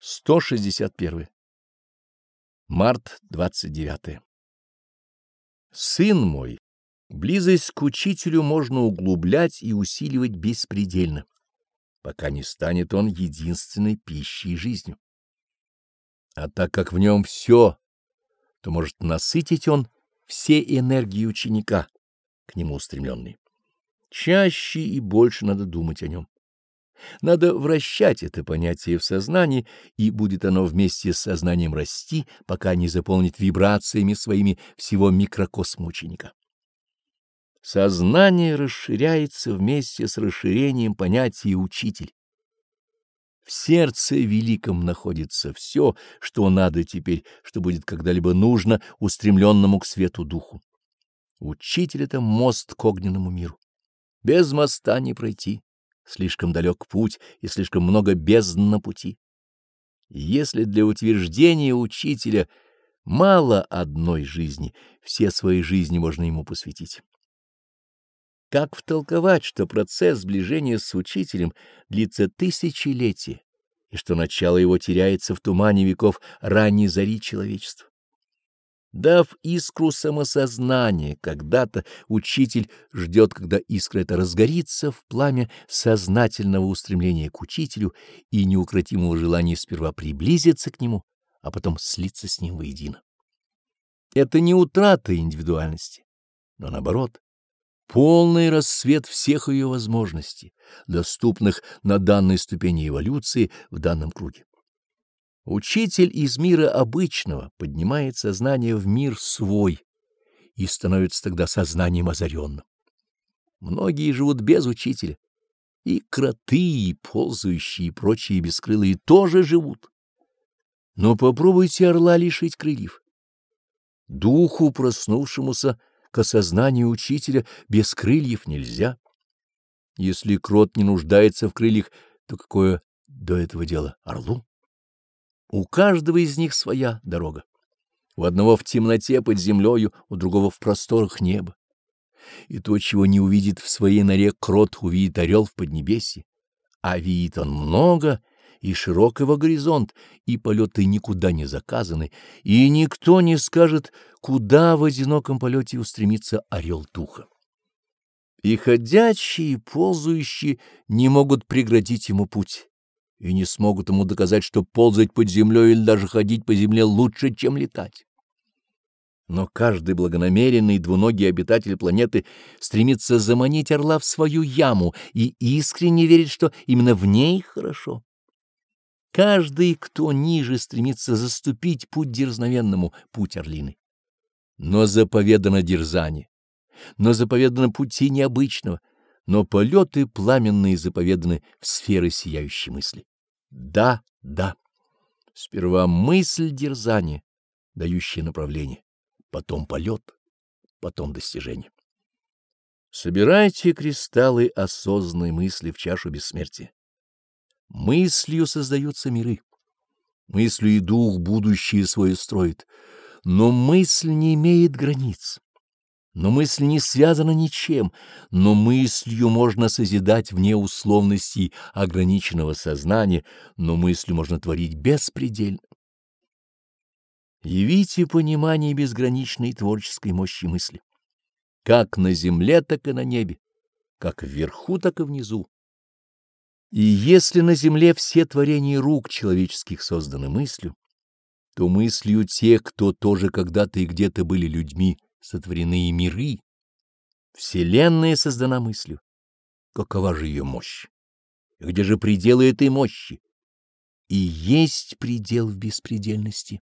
161. Март 29. Сын мой, близость к учителю можно углублять и усиливать беспредельно, пока не станет он единственной пищей и жизнью. А так как в нем все, то может насытить он все энергии ученика, к нему устремленные. Чаще и больше надо думать о нем. Надо вращать это понятие в сознании, и будет оно вместе с сознанием расти, пока не заполнит вибрациями своими всего микрокосма ученика. Сознание расширяется вместе с расширением понятия «учитель». В сердце великом находится все, что надо теперь, что будет когда-либо нужно устремленному к свету духу. Учитель — это мост к огненному миру. Без моста не пройти слишком далек путь и слишком много бездн на пути. Если для утверждения учителя мало одной жизни, все свои жизни можно ему посвятить. Как втолковать, что процесс сближения с учителем длится тысячелетия, и что начало его теряется в тумане веков ранней зари человечества? Дав искру самосознания, когда-то учитель ждет, когда искра эта разгорится в пламя сознательного устремления к учителю и неукротимого желания сперва приблизиться к нему, а потом слиться с ним воедино. Это не утрата индивидуальности, но наоборот, полный рассвет всех ее возможностей, доступных на данной ступени эволюции в данном круге. Учитель из мира обычного поднимает сознание в мир свой и становится тогда сознанием озаренным. Многие живут без учителя, и кроты, и ползающие, и прочие бескрылые тоже живут. Но попробуйте орла лишить крыльев. Духу, проснувшемуся к осознанию учителя, без крыльев нельзя. Если крот не нуждается в крыльях, то какое до этого дело орлу? У каждого из них своя дорога. У одного в темноте под землею, у другого в просторах неба. И то, чего не увидит в своей норе крот, увидит орел в поднебесье. А видит он много и широкого горизонт, и полеты никуда не заказаны, и никто не скажет, куда в одиноком полете устремится орел духа. И ходячие, и ползающие не могут преградить ему путь и не смогут ему доказать, что ползать под землей или даже ходить по земле лучше, чем летать. Но каждый благонамеренный двуногий обитатель планеты стремится заманить орла в свою яму и искренне верит, что именно в ней хорошо. Каждый, кто ниже, стремится заступить путь дерзновенному, путь орлины. Но заповедано дерзание, но заповедано пути необычного, но полеты пламенные заповеданы в сферы сияющей мысли. Да, да. Сперва мысль дерзания, дающая направление, потом полет, потом достижение. Собирайте кристаллы осознанной мысли в чашу бессмертия. Мыслью создаются миры. Мыслью и дух будущее свое строит, но мысль не имеет границ. Но мысль не связана ничем, но мыслью можно созидать вне условностей ограниченного сознания, но мыслью можно творить беспредельно. Явите понимание безграничной творческой мощи мысли, как на земле, так и на небе, как вверху, так и внизу. И если на земле все творения рук человеческих созданы мыслью, то мыслью тех, кто тоже когда-то и где-то были людьми, сотворены и миры. Вселенная создана мыслью. Какова же ее мощь? Где же пределы этой мощи? И есть предел в беспредельности.